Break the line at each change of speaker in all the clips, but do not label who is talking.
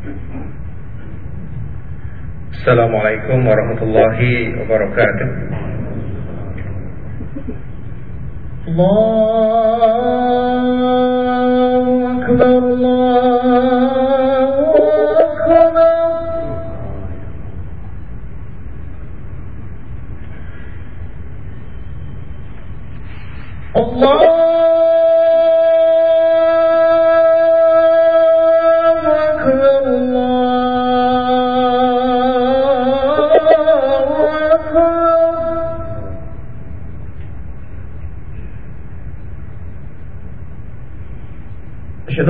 Assalamualaikum warahmatullahi wabarakatuh Allahu Akbar Allahu Akbar الله أشهد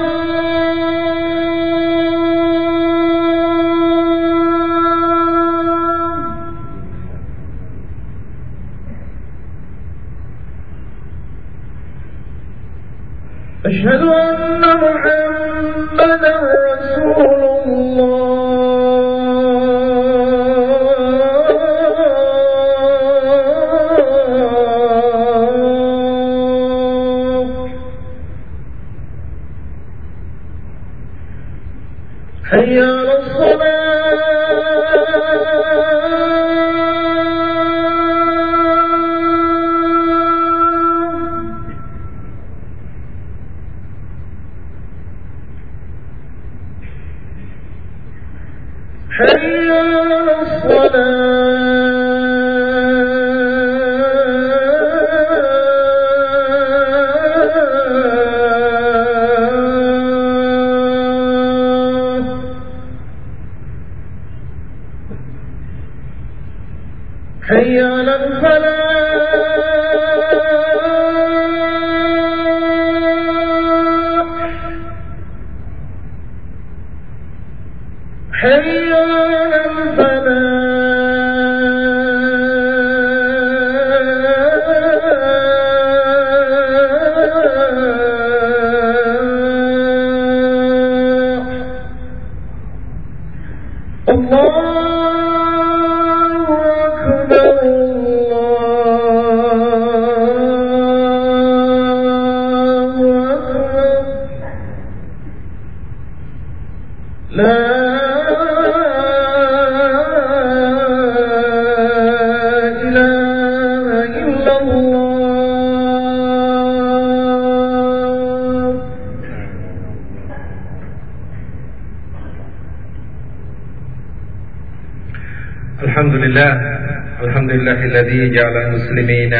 الذي جعل المسلمين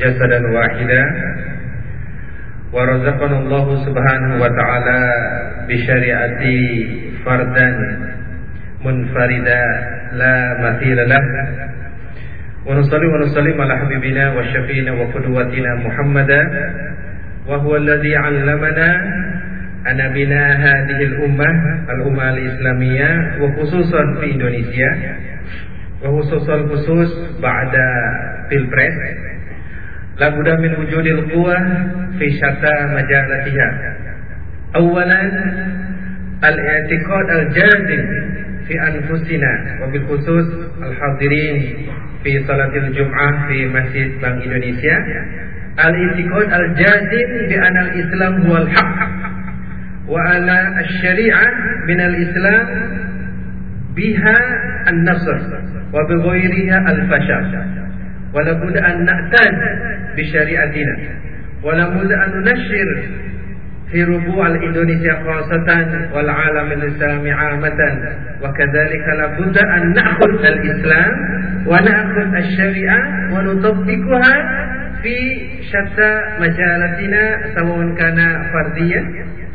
جسدا واحدا ورزقنا الله سبحانه وتعالى بشريعة فردا منفردا لا مثيل له ونصلي ونسلم على حبيبنا وشفينا وقدوتنا محمدا وهو الذي علمنا أن بناء هذه الأمة الأمة الإسلامية وخصوصا في إندونيسيا khususul khusus ba'da pilpres. La budda min wujudil quwwah fi syata majalatiha. Awalan al-i'tiqad al-jazim fi anfusina wa bil khusus al-hadirin fi salatil jum'ah fi Masjid Bank Indonesia. Al-i'tiqad al-jazim bi anal islam huwal haq wa ala asy-syari'ah min al-islam biha an-nasr. وبغيرها الفشل. ولابد أن نأتان بشريعتنا ولابد أن ننشر في ربوع الإندونيسيا خاصة والعالم الإسلامي عامة. وكذلك لابد أن نأخذ الإسلام ونأخذ الشريعة ونطبقها في شتى مجالاتنا سواء كان فرديا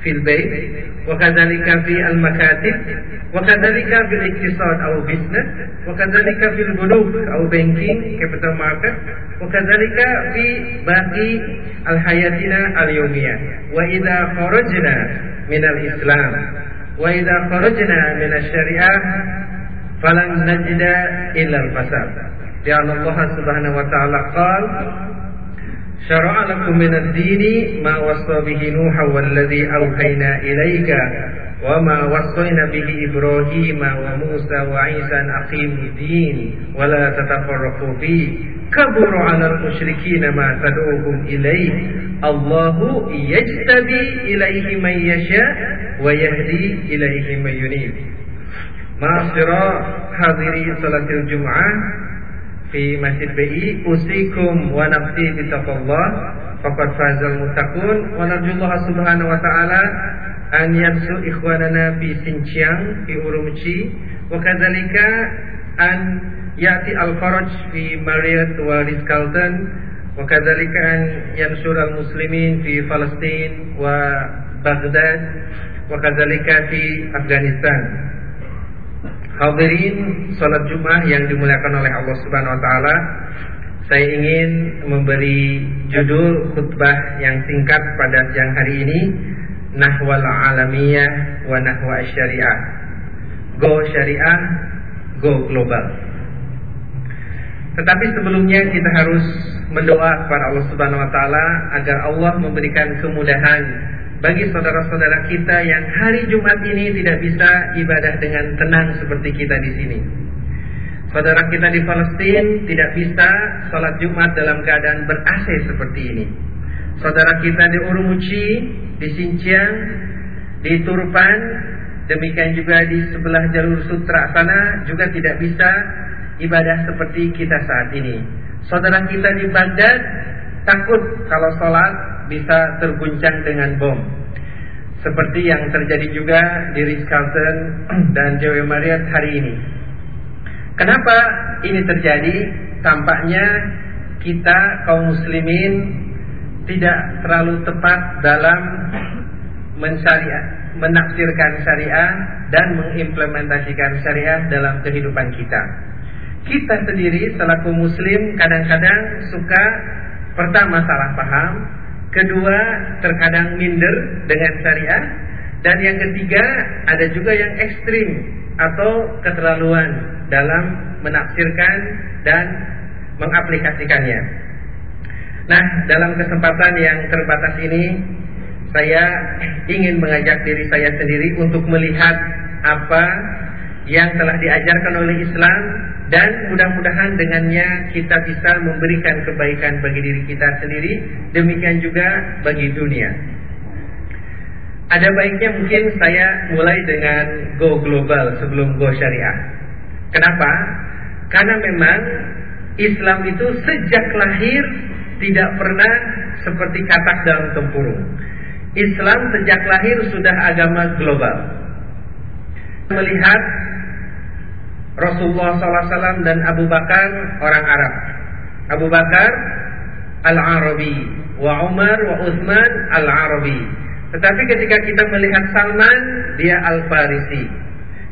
في البيت وكذلك في المكاتب.
وكذلك في الاقتصاد أو business وكذلك في البنوك أو banking capital market وكذلك في باقي الحياتنا اليومية. وإذا خرجنا من الإسلام وإذا خرجنا من الشريعة فلن نجد إلا الفساد. لأن الله سبحانه وتعالى قال شرع لكم من الدين ما وصى به نوحا والذي أوحينا إليك وما وصينا به إبراهيم وموسى وعيسى أن أقيموا الدين ولا تتفرقوا فيه كبر على المشركين ما تدعوهم إليه الله يجتبي إليه من يشاء ويهدي إليه من ينيب معاشر حاضري صلاة الجمعة في مسجد BI usikum wa nafsi bitaqallah faqad fazal muttaqun wa narjullah subhanahu wa ta'ala an yansu ikhwanana fi Xinjiang fi Urumqi wa kadzalika an yati al-faraj fi Marriott wa Ritz-Carlton wa kadzalika an yansur al-muslimin fi Palestin wa Baghdad. Wa kadzalika fi Afghanistan. Hadirin salat Jumat yang dimuliakan oleh Allah Subhanahu wa taala. Saya ingin memberi judul khutbah yang singkat pada siang hari ini Nahwal Alamiyah wa Nahwa Syariah. Go Syariah, go global. Tetapi sebelumnya kita harus mendoa kepada Allah Subhanahu wa taala agar Allah memberikan kemudahan bagi saudara-saudara kita yang hari Jumat ini tidak bisa ibadah dengan tenang seperti kita di sini. Saudara kita di Palestina tidak bisa sholat Jumat dalam keadaan ber-AC seperti ini. Saudara kita di Urumuci, di Xinjiang, di Turpan, demikian juga di sebelah jalur sutra sana juga tidak bisa ibadah seperti kita saat ini. Saudara kita di Baghdad takut kalau sholat bisa terguncang dengan bom. Seperti yang terjadi juga di Ritz-Carlton dan Joey Marriott hari ini. Kenapa ini terjadi? Tampaknya kita kaum muslimin tidak terlalu tepat dalam mensyariah, menafsirkan syariah dan mengimplementasikan syariah dalam kehidupan kita. Kita sendiri selaku muslim kadang-kadang suka pertama salah paham, Kedua, terkadang minder dengan syariah. Dan yang ketiga, ada juga yang ekstrim atau keterlaluan dalam menafsirkan dan mengaplikasikannya. Nah, dalam kesempatan yang terbatas ini, saya ingin mengajak diri saya sendiri untuk melihat apa yang telah diajarkan oleh Islam dan mudah-mudahan dengannya kita bisa memberikan kebaikan bagi diri kita sendiri demikian juga bagi dunia. Ada baiknya mungkin saya mulai dengan go global sebelum go syariah. Kenapa? Karena memang Islam itu sejak lahir tidak pernah seperti katak dalam tempurung. Islam sejak lahir sudah agama global. Melihat Rasulullah SAW dan Abu Bakar orang Arab. Abu Bakar Al-Arabi, wa Umar wa Uthman Al-Arabi. Tetapi ketika kita melihat Salman, dia Al-Farisi.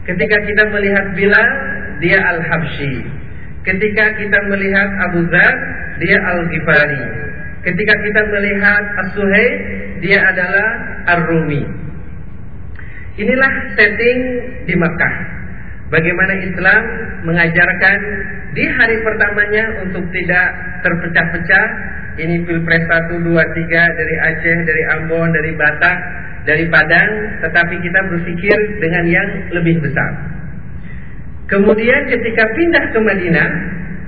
Ketika kita melihat Bilal, dia Al-Habsyi. Ketika kita melihat Abu Dhar, dia Al-Ghifari. Ketika kita melihat As-Suhaib, dia adalah Ar-Rumi. Inilah setting di Makkah. Bagaimana Islam mengajarkan di hari pertamanya untuk tidak terpecah-pecah. Ini Pilpres 1, 2, 3 dari Aceh, dari Ambon, dari Batak, dari Padang. Tetapi kita berpikir dengan yang lebih besar. Kemudian ketika pindah ke Madinah,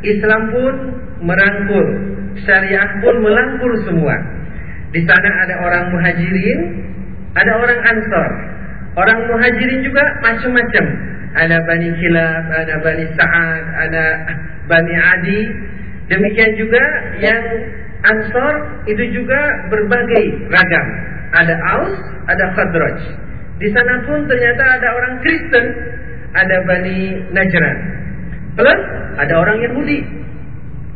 Islam pun merangkul, syariah pun melangkul semua. Di sana ada orang muhajirin, ada orang ansor. Orang muhajirin juga macam-macam ada Bani Kilab, ada Bani Sa'ad, ada Bani Adi. Demikian juga yang Ansor itu juga berbagai ragam. Ada Aus, ada Khadraj. Di sana pun ternyata ada orang Kristen, ada Bani Najran. Plus ada orang Yahudi.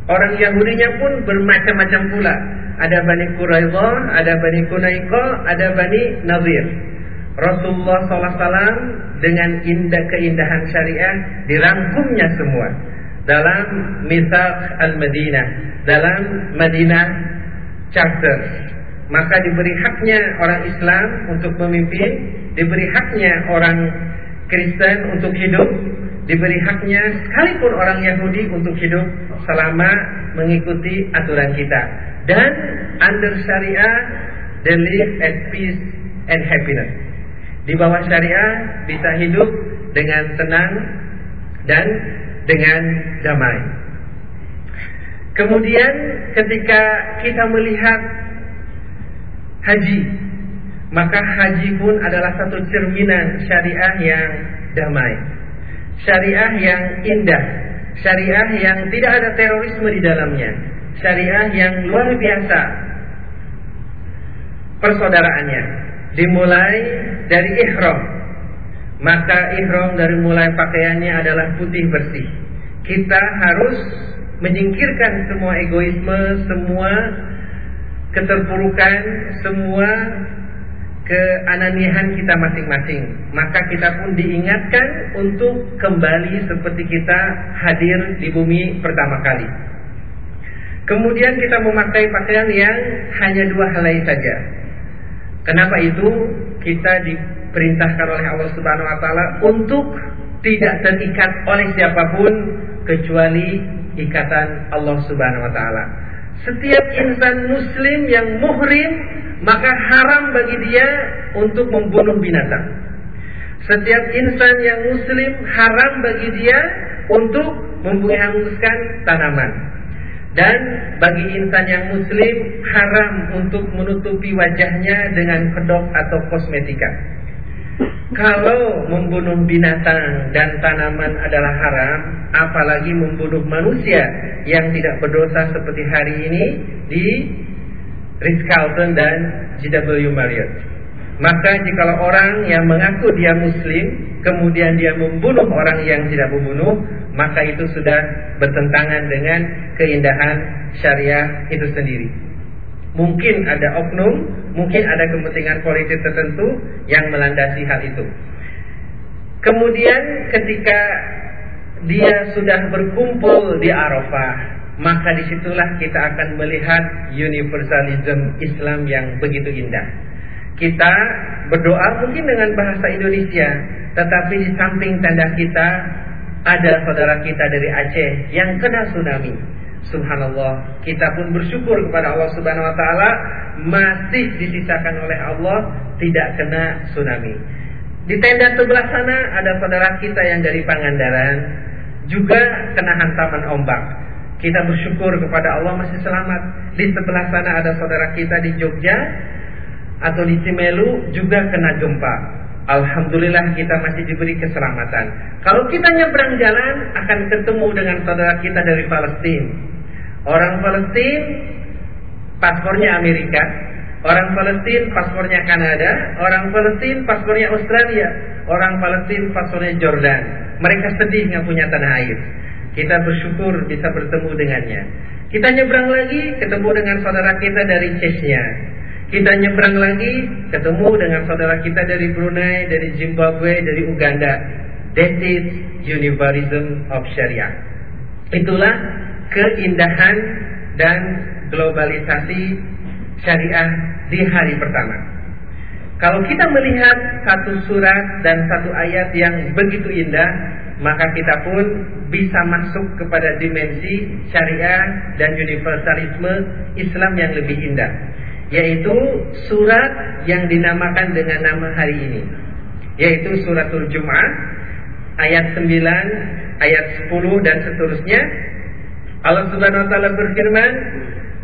Orang Yahudinya pun bermacam-macam pula. Ada Bani Quraidah, ada Bani Kunaiko, ada Bani Nazir. Rasulullah SAW dengan indah keindahan syariah dirangkumnya semua dalam Mithaq al-Madinah, dalam Madinah Charter. Maka diberi haknya orang Islam untuk memimpin, diberi haknya orang Kristen untuk hidup, diberi haknya sekalipun orang Yahudi untuk hidup selama mengikuti aturan kita. Dan under syariah, they live at peace and happiness. Di bawah syariah bisa hidup dengan tenang dan dengan damai. Kemudian ketika kita melihat haji, maka haji pun adalah satu cerminan syariah yang damai. Syariah yang indah, syariah yang tidak ada terorisme di dalamnya, syariah yang luar biasa persaudaraannya. Dimulai dari ihram, maka ihram dari mulai pakaiannya adalah putih bersih. Kita harus menyingkirkan semua egoisme, semua keterpurukan, semua keananihan kita masing-masing. Maka kita pun diingatkan untuk kembali seperti kita hadir di bumi pertama kali. Kemudian kita memakai pakaian yang hanya dua helai saja. Kenapa itu? Kita di diperintahkan oleh Allah Subhanahu wa taala untuk tidak terikat oleh siapa pun kecuali ikatan Allah Subhanahu wa taala. Setiap insan muslim yang muhrim maka haram bagi dia untuk membunuh binatang. Setiap insan yang muslim haram bagi dia untuk menghanguskan tanaman. Dan bagi insan yang muslim haram untuk menutupi wajahnya dengan kedok atau kosmetika. Kalau membunuh binatang dan tanaman adalah haram, apalagi membunuh manusia yang tidak berdosa seperti hari ini di Ritz-Carlton dan G.W. Marriott. Maka jika orang yang mengaku dia muslim, kemudian dia membunuh orang yang tidak membunuh, maka itu sudah bertentangan dengan keindahan syariah itu sendiri. Mungkin ada oknum, mungkin ada kepentingan politik tertentu yang melandasi hal itu. Kemudian ketika dia sudah berkumpul di Arafah, maka di situlah kita akan melihat universalism Islam yang begitu indah. Kita berdoa mungkin dengan bahasa Indonesia, tetapi di samping tanda kita ada saudara kita dari Aceh yang kena tsunami Subhanallah, kita pun bersyukur kepada Allah Subhanahu wa taala masih disisakan oleh Allah tidak kena tsunami. Di tenda sebelah sana ada saudara kita yang dari Pangandaran juga kena hantaman ombak. Kita bersyukur kepada Allah masih selamat. Di sebelah sana ada saudara kita di Jogja atau di Cimelu juga kena gempa. Alhamdulillah kita masih diberi keselamatan. Kalau kita nyebrang jalan akan ketemu dengan saudara kita dari Palestina Orang Palestina paspornya Amerika, orang Palestina paspornya Kanada, orang Palestina paspornya Australia, orang Palestina paspornya Jordan. Mereka sedih nggak punya tanah air. Kita bersyukur bisa bertemu dengannya. Kita nyebrang lagi ketemu dengan saudara kita dari Chechnya. Kita nyebrang lagi ketemu dengan saudara kita dari Brunei, dari Zimbabwe, dari Uganda. That is universalism of Sharia. Itulah keindahan dan globalisasi syariah di hari pertama. Kalau kita melihat satu surat dan satu ayat yang begitu indah, maka kita pun bisa masuk kepada dimensi syariah dan universalisme Islam yang lebih indah, yaitu surat yang dinamakan dengan nama hari ini, yaitu suratul Jum'ah ayat 9, ayat 10 dan seterusnya. Allah Subhanahu wa taala berfirman,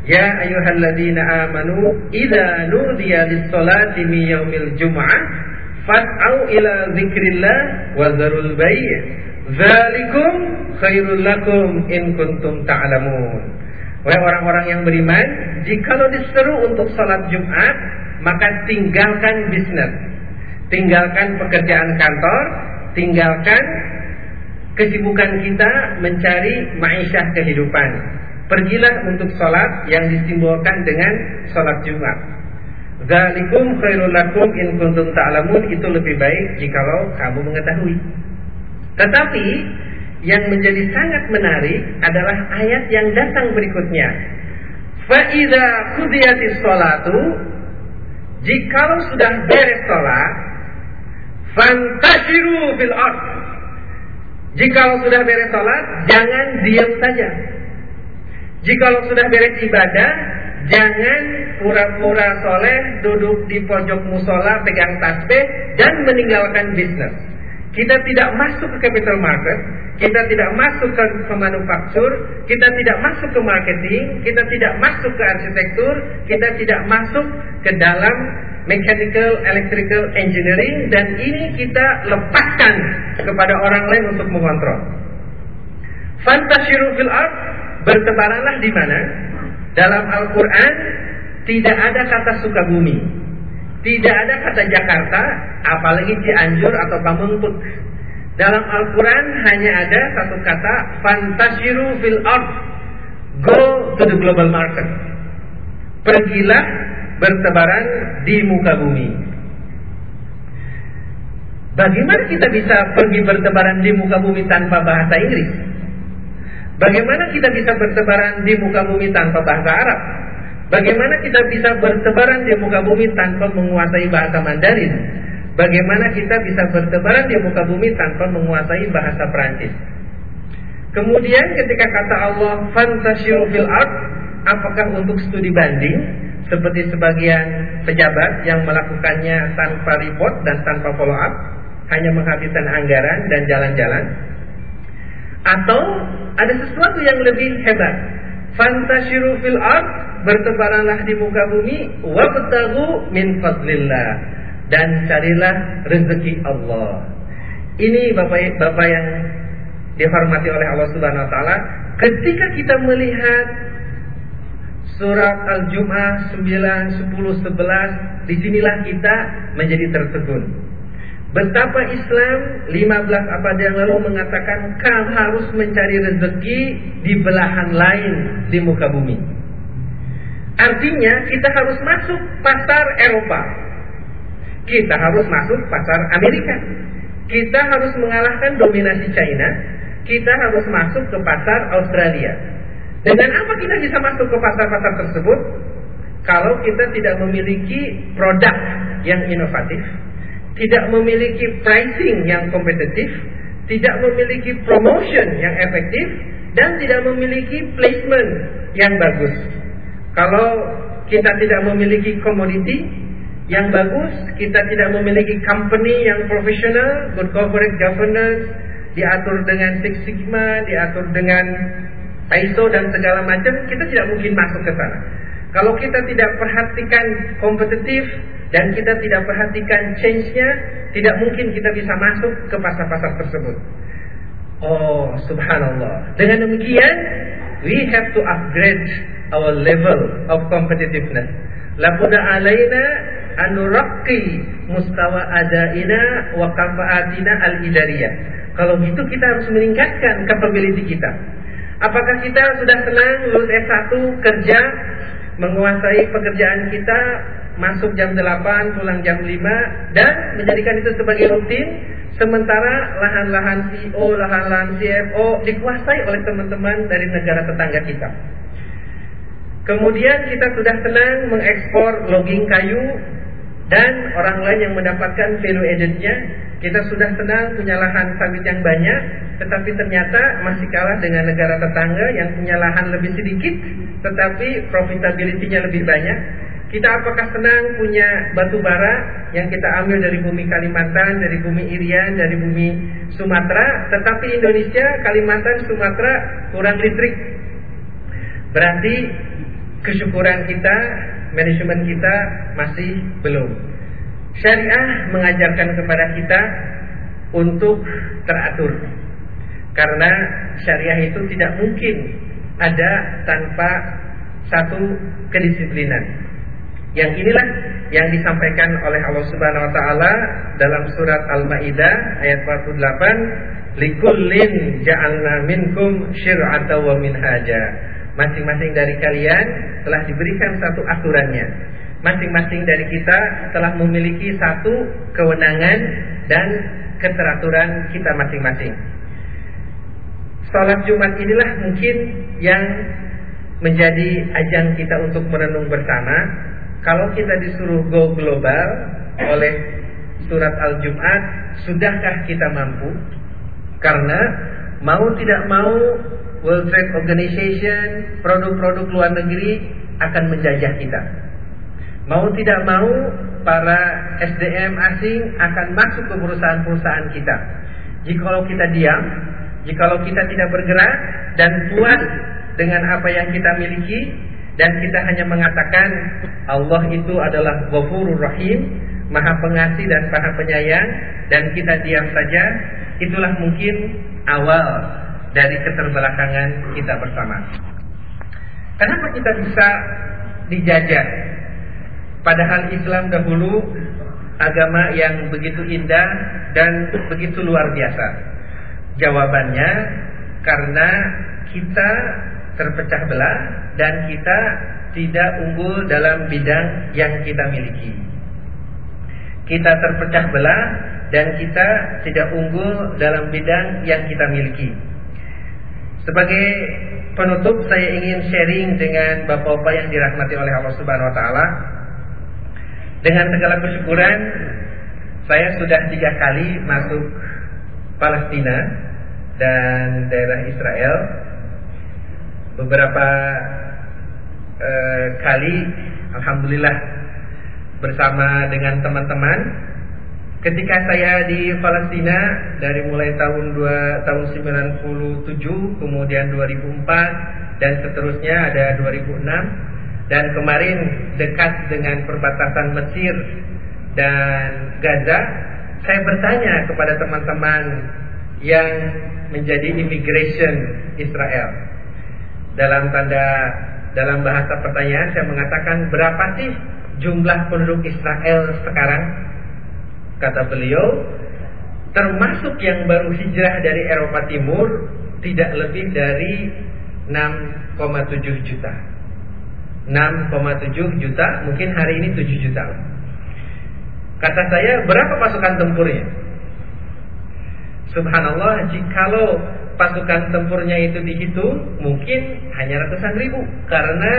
"Ya ayyuhalladzina amanu, idza nudiya lis-salati min yaumil jum'ah, fas'au ila dzikrillah wa dzarul bai'. Dzalikum khairul lakum in kuntum ta'lamun." Wahai orang-orang yang beriman, jikalau diseru untuk salat Jumat, maka tinggalkan bisnis. Tinggalkan pekerjaan kantor, tinggalkan kesibukan kita mencari ma'isyah kehidupan. Pergilah untuk sholat yang disimbolkan dengan sholat Jumat. Zalikum khairul lakum in kuntum ta'lamun itu lebih baik jikalau kamu mengetahui. Tetapi yang menjadi sangat menarik adalah ayat yang datang berikutnya. Fa idza qudiyatis salatu jikalau sudah beres salat fantashiru fil ard. Jikalau sudah beres salat jangan diam saja. Jikalau sudah beres ibadah Jangan pura-pura soleh duduk di pojok musola pegang tasbih dan meninggalkan bisnis. Kita tidak masuk ke capital market, kita tidak masuk ke, ke manufaktur, kita tidak masuk ke marketing, kita tidak masuk ke arsitektur, kita tidak masuk ke dalam mechanical, electrical engineering dan ini kita lepaskan kepada orang lain untuk mengontrol. Fantasiru fil art bertebaranlah di mana? Dalam Al-Quran tidak ada kata Sukabumi, tidak ada kata Jakarta, apalagi Cianjur atau Pamengput. Dalam Al-Quran hanya ada satu kata Fantasiru fil ard Go to the global market Pergilah bertebaran di muka bumi Bagaimana kita bisa pergi bertebaran di muka bumi tanpa bahasa Inggris? Bagaimana kita bisa bertebaran di muka bumi tanpa bahasa Arab? Bagaimana kita bisa bertebaran di muka bumi tanpa menguasai bahasa Mandarin? Bagaimana kita bisa bertebaran di muka bumi tanpa menguasai bahasa Perancis? Kemudian ketika kata Allah fantasiru fil art, apakah untuk studi banding seperti sebagian pejabat yang melakukannya tanpa report dan tanpa follow up, hanya menghabiskan anggaran dan jalan-jalan? Atau ada sesuatu yang lebih hebat. Fantashiru fil ard, bertebaranlah di muka bumi, wabtagu min fadlillah dan carilah rezeki Allah. Ini Bapak Bapak yang dihormati oleh Allah Subhanahu wa taala, ketika kita melihat surat Al-Jumu'ah 9, 10, 11, di sinilah kita menjadi tertegun. Betapa Islam 15 abad yang lalu mengatakan kau harus mencari rezeki di belahan lain di muka bumi. Artinya kita harus masuk pasar Eropa. Kita harus masuk pasar Amerika. Kita harus mengalahkan dominasi China. Kita harus masuk ke pasar Australia. Dengan apa kita bisa masuk ke pasar-pasar tersebut? Kalau kita tidak memiliki produk yang inovatif, tidak memiliki pricing yang kompetitif, tidak memiliki promotion yang efektif, dan tidak memiliki placement yang bagus. Kalau kita tidak memiliki komoditi yang bagus, kita tidak memiliki company yang profesional, good corporate governance, diatur dengan Six Sigma, diatur dengan ISO dan segala macam, kita tidak mungkin masuk ke sana. Kalau kita tidak perhatikan kompetitif, dan kita tidak perhatikan change-nya, tidak mungkin kita bisa masuk ke pasar-pasar tersebut. Oh, subhanallah. Dengan demikian, we have to upgrade our level of competitiveness. Labuda alaina anuraqi mustawa adaina wa kafaatina al-idariyah. Kalau gitu kita harus meningkatkan capability kita. Apakah kita sudah senang lulus S1 kerja menguasai pekerjaan kita masuk jam 8, pulang jam 5 dan menjadikan itu sebagai rutin sementara lahan-lahan CEO, lahan-lahan CFO dikuasai oleh teman-teman dari negara tetangga kita. Kemudian kita sudah senang mengekspor logging kayu dan orang lain yang mendapatkan value added-nya. Kita sudah senang punya lahan sawit yang banyak, tetapi ternyata masih kalah dengan negara tetangga yang punya lahan lebih sedikit, tetapi profitability-nya lebih banyak. Kita apakah senang punya batu bara yang kita ambil dari bumi Kalimantan, dari bumi Irian, dari bumi Sumatera, tetapi Indonesia, Kalimantan, Sumatera kurang listrik. Berarti kesyukuran kita, manajemen kita masih belum. Syariah mengajarkan kepada kita untuk teratur. Karena syariah itu tidak mungkin ada tanpa satu kedisiplinan. Yang inilah yang disampaikan oleh Allah Subhanahu wa taala dalam surat Al-Maidah ayat 48, "Likullin ja'alna minkum syir'atan wa minhaja." Masing-masing dari kalian telah diberikan satu aturannya. masing-masing dari kita telah memiliki satu kewenangan dan keteraturan kita masing-masing. Salat Jumat inilah mungkin yang menjadi ajang kita untuk merenung bersama. Kalau kita disuruh go global oleh surat Al-Jum'at, sudahkah kita mampu? Karena mau tidak mau World Trade Organization, produk-produk luar negeri akan menjajah kita. Mau tidak mau para SDM asing akan masuk ke perusahaan-perusahaan kita. Jikalau kita diam, jikalau kita tidak bergerak dan puas dengan apa yang kita miliki dan kita hanya mengatakan Allah itu adalah Ghafurur Rahim, Maha Pengasih dan Maha Penyayang dan kita diam saja, itulah mungkin awal dari keterbelakangan kita bersama. Kenapa kita bisa dijajah? Padahal Islam dahulu agama yang begitu indah dan begitu luar biasa. Jawabannya karena kita terpecah belah dan kita tidak unggul dalam bidang yang kita miliki. Kita terpecah belah dan kita tidak unggul dalam bidang yang kita miliki. Sebagai penutup saya ingin sharing dengan Bapak-bapak yang dirahmati oleh Allah Subhanahu wa taala. Dengan segala kesyukuran saya sudah tiga kali masuk Palestina dan daerah Israel. Beberapa eh, kali alhamdulillah bersama dengan teman-teman Ketika saya di Palestina dari mulai tahun 2, tahun 97, kemudian 2004 dan seterusnya ada 2006 dan kemarin dekat dengan perbatasan Mesir dan Gaza, saya bertanya kepada teman-teman yang menjadi immigration Israel. Dalam tanda dalam bahasa pertanyaan saya mengatakan berapa sih jumlah penduduk Israel sekarang? Kata beliau, termasuk yang baru hijrah dari Eropa Timur tidak lebih dari 6,7 juta. 6,7 juta, mungkin hari ini 7 juta. Kata saya, berapa pasukan tempurnya? Subhanallah, jikalau pasukan tempurnya itu dihitung, mungkin hanya ratusan ribu. Karena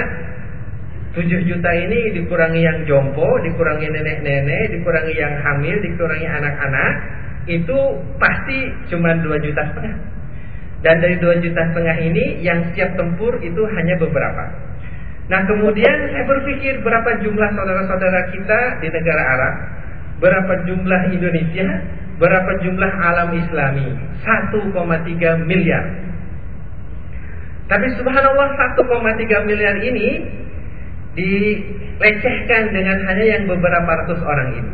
7 juta ini dikurangi yang jompo, dikurangi nenek-nenek, dikurangi yang hamil, dikurangi anak-anak, itu pasti cuma 2 juta setengah. Dan dari 2 juta setengah ini yang siap tempur itu hanya beberapa. Nah kemudian saya berpikir berapa jumlah saudara-saudara kita di negara Arab, berapa jumlah Indonesia, berapa jumlah alam Islami, 1,3 miliar. Tapi subhanallah 1,3 miliar ini dilecehkan dengan hanya yang beberapa ratus orang ini.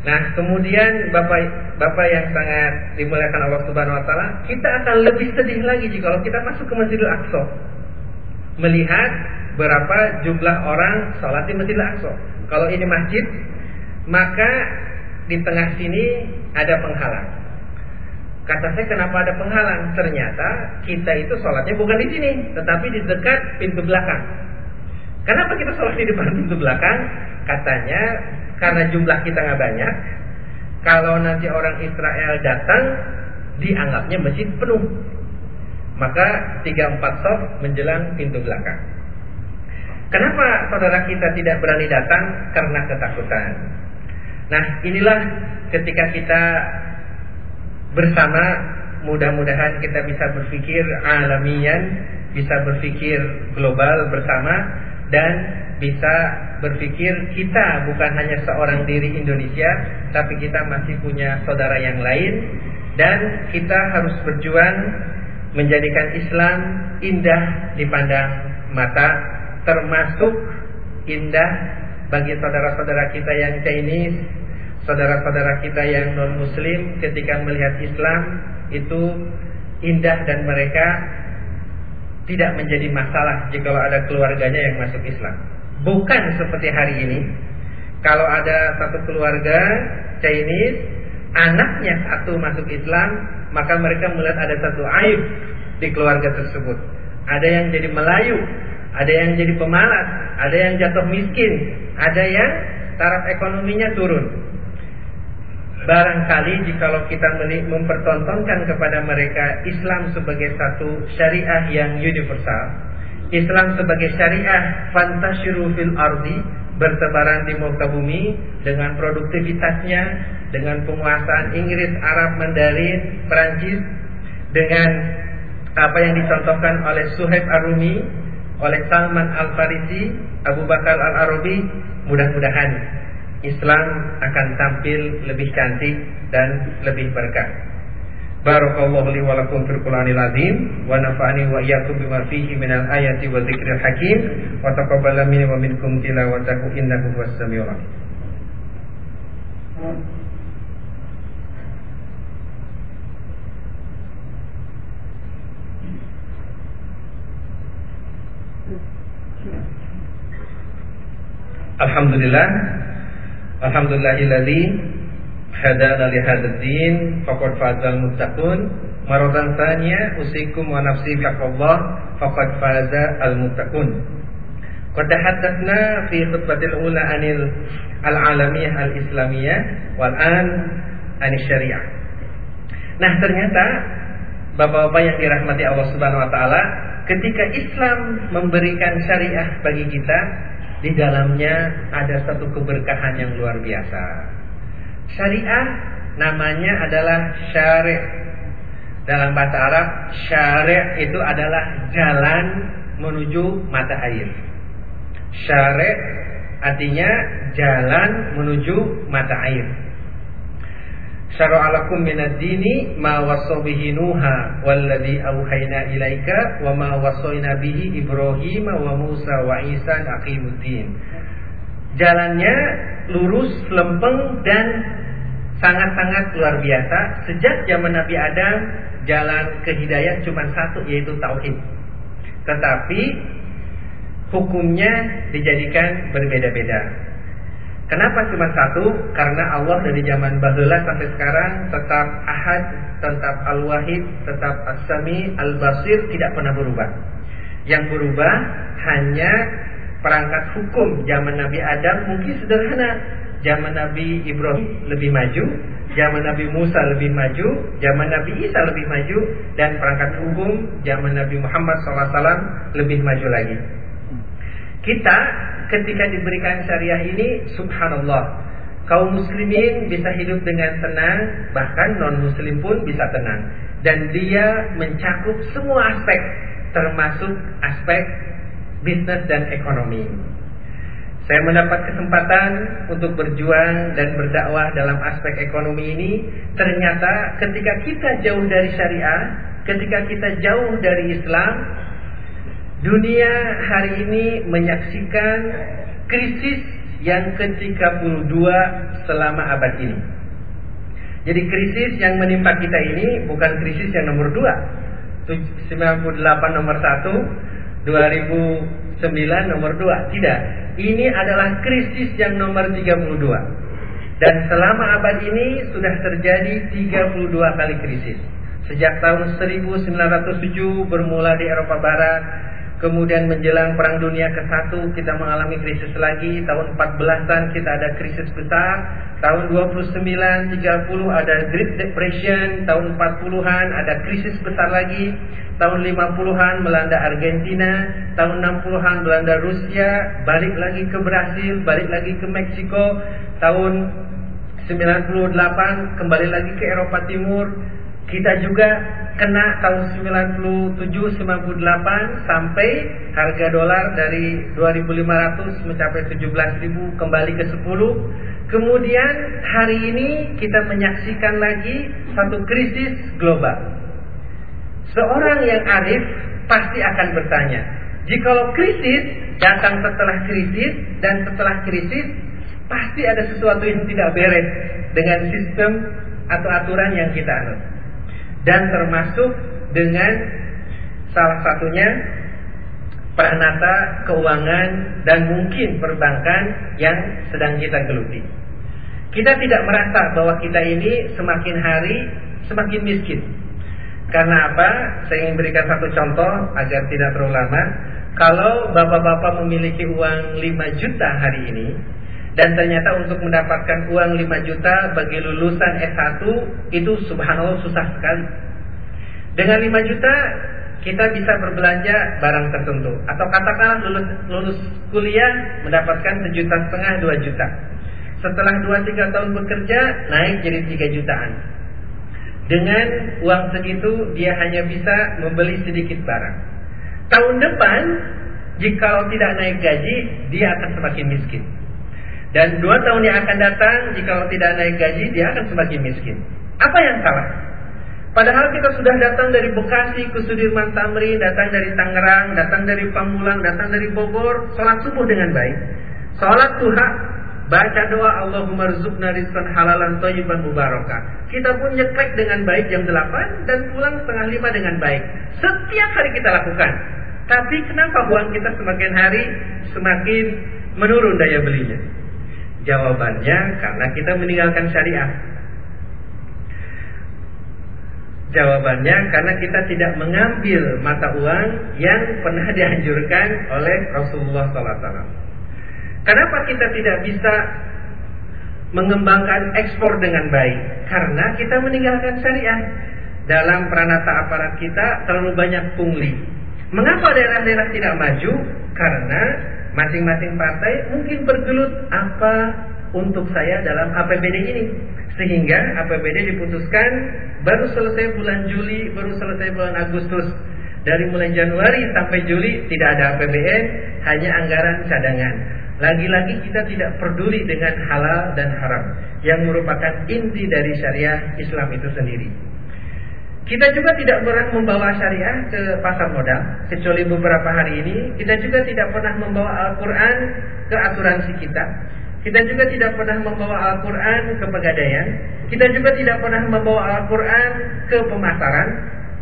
Nah, kemudian Bapak Bapak yang sangat dimuliakan Allah Subhanahu wa taala, kita akan lebih sedih lagi jika kita masuk ke Masjidil Aqsa. Melihat berapa jumlah orang sholat di Masjidil Aqsa. Kalau ini masjid, maka di tengah sini ada penghalang. Kata saya kenapa ada penghalang? Ternyata kita itu sholatnya bukan di sini, tetapi di dekat pintu belakang. Kenapa kita sholat di depan pintu belakang? Katanya karena jumlah kita nggak banyak. Kalau nanti orang Israel datang, dianggapnya masjid penuh. Maka tiga empat sof menjelang pintu belakang. Kenapa saudara kita tidak berani datang? Karena ketakutan. Nah inilah ketika kita bersama mudah-mudahan kita bisa berpikir alamian, bisa berpikir global bersama dan bisa berpikir kita bukan hanya seorang diri Indonesia, tapi kita masih punya saudara yang lain. Dan kita harus berjuang menjadikan Islam indah dipandang mata, termasuk indah bagi saudara-saudara kita yang Chinese, saudara-saudara kita yang non-Muslim ketika melihat Islam itu indah dan mereka tidak menjadi masalah jika ada keluarganya yang masuk Islam. Bukan seperti hari ini, kalau ada satu keluarga Chinese, anaknya satu masuk Islam, maka mereka melihat ada satu aib di keluarga tersebut. Ada yang jadi Melayu, ada yang jadi pemalas, ada yang jatuh miskin, ada yang taraf ekonominya turun. Barangkali jikalau kita mempertontonkan kepada mereka Islam sebagai satu syariah yang universal, Islam sebagai syariah fantasyiru fil ardi, bertebaran di muka bumi dengan produktivitasnya, dengan penguasaan Inggris, Arab, Mandarin, Perancis, dengan apa yang dicontohkan oleh Suhaib Arumi, oleh Salman Al-Farisi, Abu Bakar Al-Arabi, mudah-mudahan Islam akan tampil lebih cantik dan lebih berkah. Barakallahu li wa lakum fil Qur'anil azim wa nafa'ani wa iyyakum bima fihi minal ayati wa dzikril hakim wa taqabbal minni wa minkum tilawatahu innahu huwas samiul alim. Alhamdulillah. Alhamdulillahilladzi hadana li hadzal din faqad fazal muttaqun. Maratan thaniya usikum wa nafsi taqwallah faqad faza al muttaqun. Qad haddatsna fi khutbatil ula anil al alamiyah al islamiyah wal an an syariah. Nah ternyata Bapak-bapak yang dirahmati Allah Subhanahu wa taala ketika Islam memberikan syariah bagi kita di dalamnya ada satu keberkahan yang luar biasa. Syariah namanya adalah syari'. Dalam bahasa Arab, syari' itu adalah jalan menuju mata air. Syari' artinya jalan menuju mata air. Syara'alakum minad dini ma wasabihi Nuha walladhi auhayna ilaika wa ma wasayna bihi Ibrahim wa Musa wa Isa aqimuddin. Jalannya lurus, lempeng dan sangat-sangat luar biasa. Sejak zaman Nabi Adam, jalan ke hidayah cuma satu yaitu tauhid. Tetapi hukumnya dijadikan berbeda-beda. Kenapa cuma satu? Karena Allah dari zaman bahula sampai sekarang tetap ahad, tetap al-wahid, tetap as-sami, al-basir tidak pernah berubah. Yang berubah hanya perangkat hukum zaman Nabi Adam mungkin sederhana. Zaman Nabi Ibrahim lebih maju, zaman Nabi Musa lebih maju, zaman Nabi Isa lebih maju, dan perangkat hukum zaman Nabi Muhammad SAW lebih maju lagi. Kita ketika diberikan syariah ini subhanallah kaum muslimin bisa hidup dengan tenang bahkan non muslim pun bisa tenang dan dia mencakup semua aspek termasuk aspek bisnis dan ekonomi saya mendapat kesempatan untuk berjuang dan berdakwah dalam aspek ekonomi ini. Ternyata ketika kita jauh dari syariah, ketika kita jauh dari Islam, Dunia hari ini menyaksikan krisis yang ke-32 selama abad ini. Jadi krisis yang menimpa kita ini bukan krisis yang nomor 2. 98 nomor 1, 2009 nomor 2. Tidak. Ini adalah krisis yang nomor 32. Dan selama abad ini sudah terjadi 32 kali krisis. Sejak tahun 1907 bermula di Eropa Barat, Kemudian menjelang Perang Dunia ke-1 kita mengalami krisis lagi. Tahun 14-an kita ada krisis besar. Tahun 29, 30 ada Great Depression. Tahun 40-an ada krisis besar lagi. Tahun 50-an melanda Argentina. Tahun 60-an melanda Rusia. Balik lagi ke Brasil. Balik lagi ke Meksiko. Tahun 98 kembali lagi ke Eropa Timur kita juga kena tahun 97 98 sampai harga dolar dari 2500 mencapai 17.000 kembali ke 10. Kemudian hari ini kita menyaksikan lagi satu krisis global. Seorang yang arif pasti akan bertanya, jikalau krisis datang setelah krisis dan setelah krisis pasti ada sesuatu yang tidak beres dengan sistem atau aturan yang kita anut dan termasuk dengan salah satunya peranata keuangan dan mungkin perbankan yang sedang kita geluti. Kita tidak merasa bahwa kita ini semakin hari semakin miskin. Karena apa? Saya ingin berikan satu contoh agar tidak terlalu lama. Kalau bapak-bapak memiliki uang 5 juta hari ini dan ternyata untuk mendapatkan uang 5 juta bagi lulusan S1 itu subhanallah susah sekali. Dengan 5 juta kita bisa berbelanja barang tertentu atau katakanlah lulus lulus kuliah mendapatkan sejuta setengah dua juta. Setelah dua tiga tahun bekerja naik jadi tiga jutaan. Dengan uang segitu dia hanya bisa membeli sedikit barang. Tahun depan jika tidak naik gaji dia akan semakin miskin. Dan dua tahun yang akan datang jika tidak naik gaji dia akan semakin miskin. Apa yang salah? Padahal kita sudah datang dari Bekasi ke Sudirman Tamrin, datang dari Tangerang, datang dari Pamulang, datang dari Bogor, sholat subuh dengan baik. Sholat duha, Baca doa Allahumma rizukna rizqan halalan thayyiban mubarakah. Kita pun nyeklek dengan baik jam 8 dan pulang setengah 5 dengan baik. Setiap hari kita lakukan. Tapi kenapa uang kita semakin hari semakin menurun daya belinya? Jawabannya karena kita meninggalkan syariah. Jawabannya karena kita tidak mengambil mata uang yang pernah dianjurkan oleh Rasulullah SAW. Kenapa kita tidak bisa mengembangkan ekspor dengan baik? Karena kita meninggalkan syariah. Dalam peranata aparat kita terlalu banyak pungli. Mengapa daerah-daerah tidak maju? Karena masing-masing partai mungkin bergelut apa untuk saya dalam APBD ini. Sehingga APBD diputuskan baru selesai bulan Juli, baru selesai bulan Agustus. Dari mulai Januari sampai Juli tidak ada APBN, hanya anggaran cadangan. Lagi-lagi kita tidak peduli dengan halal dan haram yang merupakan inti dari syariah Islam itu sendiri. Kita juga tidak pernah membawa syariah ke pasar modal kecuali beberapa hari ini. Kita juga tidak pernah membawa Al-Quran ke asuransi kita. Kita juga tidak pernah membawa Al-Quran ke pegadaian. Kita juga tidak pernah membawa Al-Quran ke pemasaran.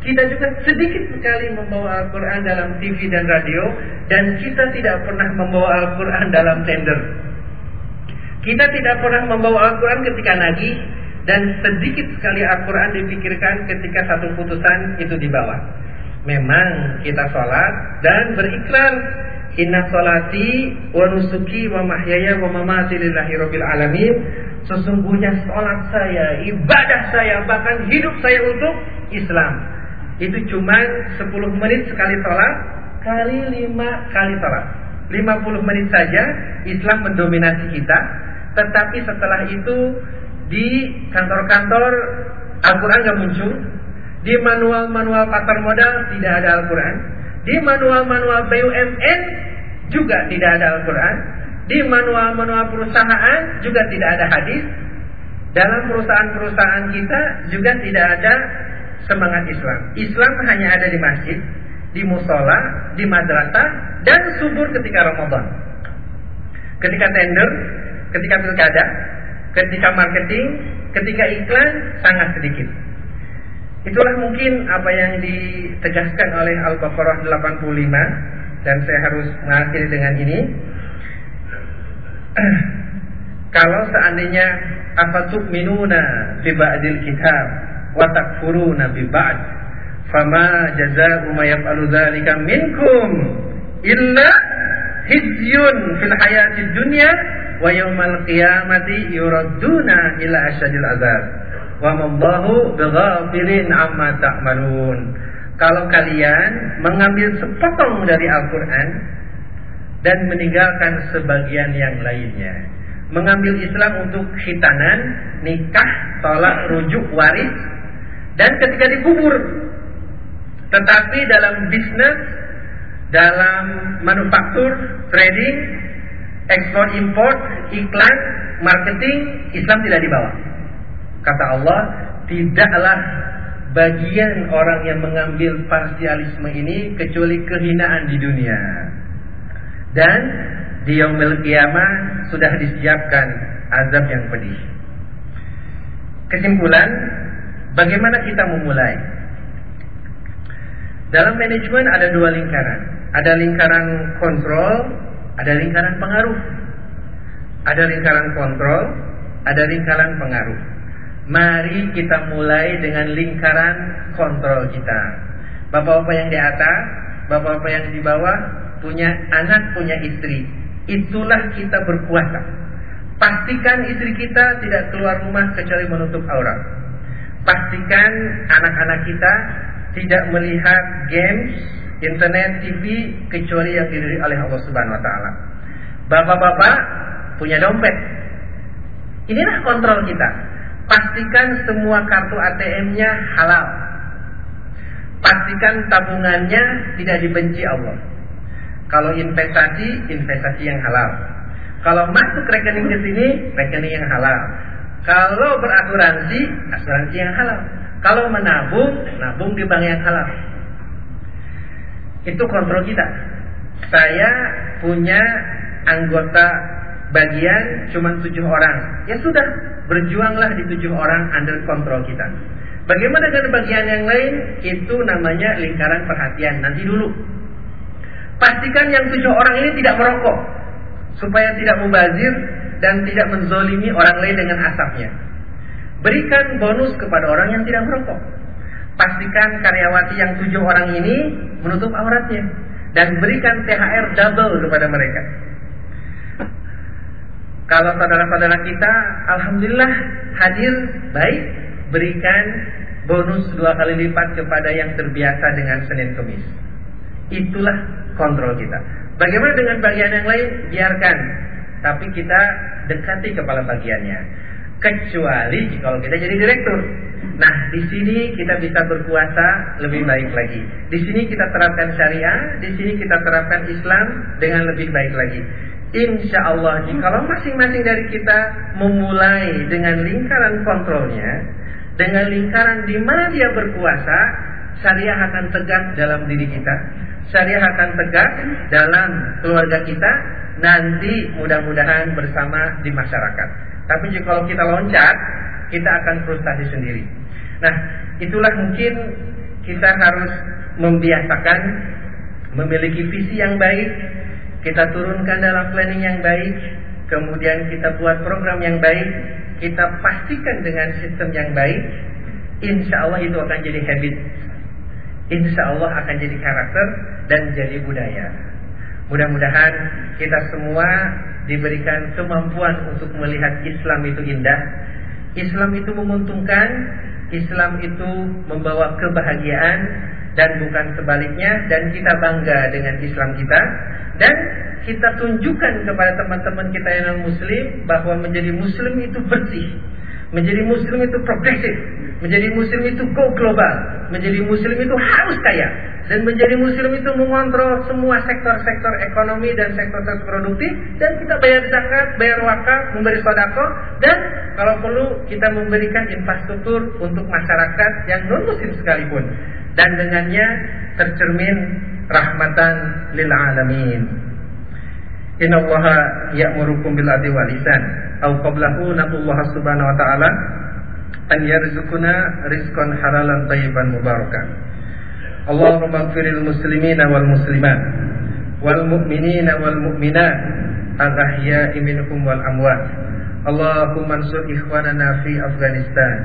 Kita juga sedikit sekali membawa Al-Quran dalam TV dan radio Dan kita tidak pernah membawa Al-Quran dalam tender Kita tidak pernah membawa Al-Quran ketika nagih Dan sedikit sekali Al-Quran dipikirkan ketika satu putusan itu dibawa. Memang kita sholat dan berikrar. Inna sholati wa nusuki wa mahyaya wa mamati lillahi rabbil alamin. Sesungguhnya sholat saya, ibadah saya, bahkan hidup saya untuk Islam. Itu cuma 10 menit sekali sholat kali 5 kali sholat. 50 menit saja Islam mendominasi kita. Tetapi setelah itu di kantor-kantor Al-Quran gak muncul di manual-manual pasar modal tidak ada Al-Quran di manual-manual BUMN juga tidak ada Al-Quran di manual-manual perusahaan juga tidak ada hadis dalam perusahaan-perusahaan kita juga tidak ada semangat Islam. Islam hanya ada di masjid, di musola, di madrasah, dan subur ketika Ramadan. Ketika tender, ketika pilkada, ketika marketing, ketika iklan sangat sedikit. Itulah mungkin apa yang ditegaskan oleh Al-Baqarah 85 dan saya harus mengakhiri dengan ini. Kalau seandainya apa tuh minuna bi ba'dil kitab wa takfuruna bi ba'd fama jazaa'u ma yaf'alu dzalika minkum illa hizyun fil hayati dunya wa yaumal qiyamati yuradduna ila asyadil azab. Wa mallahu bighafilin amma ta'malun. Kalau kalian mengambil sepotong dari Al-Quran dan meninggalkan sebagian yang lainnya. Mengambil Islam untuk khitanan, nikah, tolak, rujuk, waris dan ketika dikubur. Tetapi dalam bisnis, dalam manufaktur, trading, ekspor impor, iklan, marketing, Islam tidak dibawa. Kata Allah, tidaklah bagian orang yang mengambil parsialisme ini kecuali kehinaan di dunia. Dan di yaumil kiamah sudah disiapkan azab yang pedih. Kesimpulan, Bagaimana kita memulai? Dalam manajemen ada dua lingkaran. Ada lingkaran kontrol, ada lingkaran pengaruh. Ada lingkaran kontrol, ada lingkaran pengaruh. Mari kita mulai dengan lingkaran kontrol kita. Bapak-bapak yang di atas, bapak-bapak yang di bawah punya anak, punya istri. Itulah kita berkuasa. Pastikan istri kita tidak keluar rumah kecuali menutup aurat. Pastikan anak-anak kita tidak melihat games, internet, TV kecuali yang diberi oleh Allah Subhanahu wa taala. Bapak-bapak punya dompet. Inilah kontrol kita. Pastikan semua kartu ATM-nya halal. Pastikan tabungannya tidak dibenci Allah. Kalau investasi, investasi yang halal. Kalau masuk rekening ke sini, rekening yang halal. Kalau berasuransi, asuransi yang halal. Kalau menabung, nabung di bank yang halal. Itu kontrol kita. Saya punya anggota bagian cuma tujuh orang. Ya sudah, berjuanglah di tujuh orang under kontrol kita. Bagaimana dengan bagian yang lain? Itu namanya lingkaran perhatian. Nanti dulu. Pastikan yang tujuh orang ini tidak merokok supaya tidak mubazir dan tidak menzolimi orang lain dengan asapnya. Berikan bonus kepada orang yang tidak merokok. Pastikan karyawati yang tujuh orang ini menutup auratnya dan berikan THR double kepada mereka. Kalau saudara-saudara kita, alhamdulillah hadir baik, berikan bonus dua kali lipat kepada yang terbiasa dengan Senin Kemis. Itulah kontrol kita. Bagaimana dengan bagian yang lain? Biarkan. Tapi kita dekati kepala bagiannya. Kecuali kalau kita jadi direktur. Nah, di sini kita bisa berkuasa lebih baik lagi. Di sini kita terapkan syariah, di sini kita terapkan Islam dengan lebih baik lagi. Insya Allah, jika masing-masing dari kita memulai dengan lingkaran kontrolnya, dengan lingkaran di mana dia berkuasa, syariah akan tegak dalam diri kita syariah akan tegak dalam keluarga kita nanti mudah-mudahan bersama di masyarakat. Tapi kalau kita loncat, kita akan frustasi sendiri. Nah, itulah mungkin kita harus membiasakan memiliki visi yang baik, kita turunkan dalam planning yang baik, kemudian kita buat program yang baik, kita pastikan dengan sistem yang baik, insya Allah itu akan jadi habit insya Allah akan jadi karakter dan jadi budaya. Mudah-mudahan kita semua diberikan kemampuan untuk melihat Islam itu indah, Islam itu menguntungkan, Islam itu membawa kebahagiaan dan bukan sebaliknya dan kita bangga dengan Islam kita dan kita tunjukkan kepada teman-teman kita yang muslim bahwa menjadi muslim itu bersih Menjadi muslim itu progresif. Menjadi muslim itu go global. Menjadi muslim itu harus kaya. Dan menjadi muslim itu mengontrol semua sektor-sektor ekonomi dan sektor-sektor produktif. Dan kita bayar zakat, bayar wakaf, memberi sodako. Dan kalau perlu kita memberikan infrastruktur untuk masyarakat yang non-muslim sekalipun. Dan dengannya tercermin rahmatan lil alamin. Inna allaha ya'murukum bil adli wal ihsan atau qablahu subhanahu wa ta'ala an yarzuquna rizqan halalan tayyiban mubarakan Allahumma ighfiril muslimina wal muslimat wal mu'minina wal mu'minat al ahya'i minhum wal amwat Allahumma ansur ikhwanana fi Afghanistan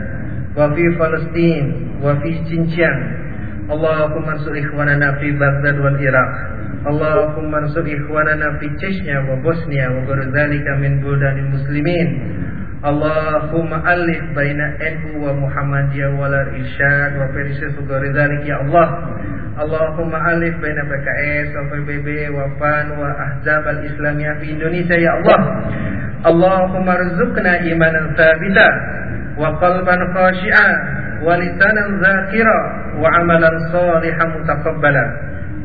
wa fi Palestin wa fi Xinjiang Allahumma ansur ikhwanana fi Baghdad wal Iraq Allahumma ansur ikhwanana fi Chechnya wa Bosnia wa ghairi dzalika min buldani muslimin اللهم ألف بين NU ومحمدية ولا إرشاد وفريسة وغير ذلك يا الله اللهم ألف بين PKS وPBB وفان وأحزاب الإسلامية في إندونيسيا يا الله اللهم ارزقنا إيمانا ثابتا وقلبا خاشعا ولسانا ذاكرا وعملا صالحا متقبلا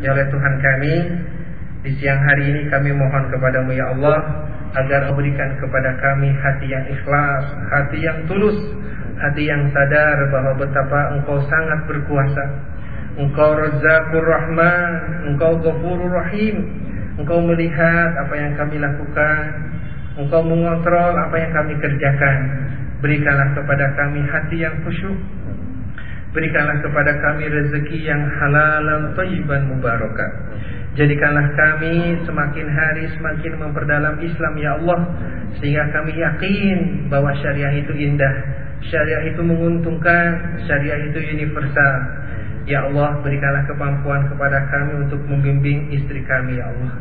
Ya oleh Tuhan kami Di siang hari ini kami mohon kepadamu ya Allah Agar memberikan kepada kami hati yang ikhlas Hati yang tulus Hati yang sadar bahwa betapa engkau sangat berkuasa. Engkau Razzakur Rahman Engkau Ghafurur Rahim. Engkau melihat apa yang kami lakukan. Engkau mengontrol apa yang kami kerjakan. Berikanlah kepada kami hati yang khusyuk. Berikanlah kepada kami rezeki yang halal dan tayyiban mubarakah. Jadikanlah kami semakin hari semakin memperdalam Islam ya Allah sehingga kami yakin bahwa syariah itu indah Syariah itu menguntungkan, syariah itu universal. Ya Allah, berikanlah kemampuan kepada kami untuk membimbing istri kami, ya Allah.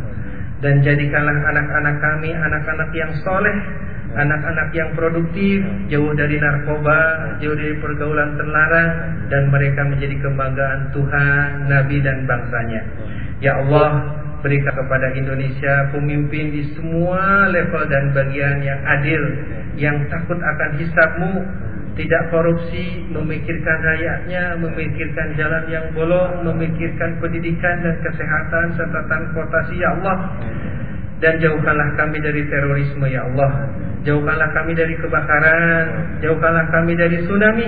Dan jadikanlah anak-anak kami anak-anak yang soleh, anak-anak yang produktif, jauh dari narkoba, jauh dari pergaulan terlarang, dan mereka menjadi kebanggaan Tuhan, Nabi, dan bangsanya. Ya Allah, berikan kepada Indonesia pemimpin di semua level dan bagian yang adil, yang takut akan hisabmu, tidak korupsi, memikirkan rakyatnya, memikirkan jalan yang bolong, memikirkan pendidikan dan kesehatan serta transportasi ya Allah. Dan jauhkanlah kami dari terorisme ya Allah. Jauhkanlah kami dari kebakaran, jauhkanlah kami dari tsunami,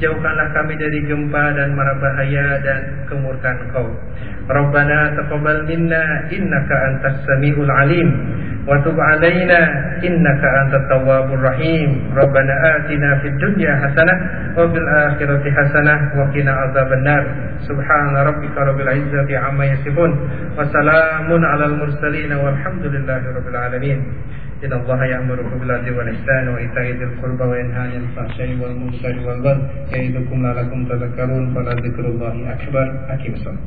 jauhkanlah kami dari gempa dan mara bahaya dan kemurkaan Kau. Rabbana taqabbal minna innaka antas samiul alim wa tub alaina innaka antat tawwabur rahim. Rabbana atina fid dunya hasanah wa fil akhirati hasanah wa qina adzabannar. Subhana rabbika rabbil izzati amma yasifun wa salamun alal mursalin walhamdulillahi rabbil alamin. إن الله يأمركم بالعدل والإحسان وإيتاء ذي القربى وينهى عن الفحشاء والمنكر والبغي يعظكم لعلكم تذكرون فلذكر الله أكبر. أقم الصلاة.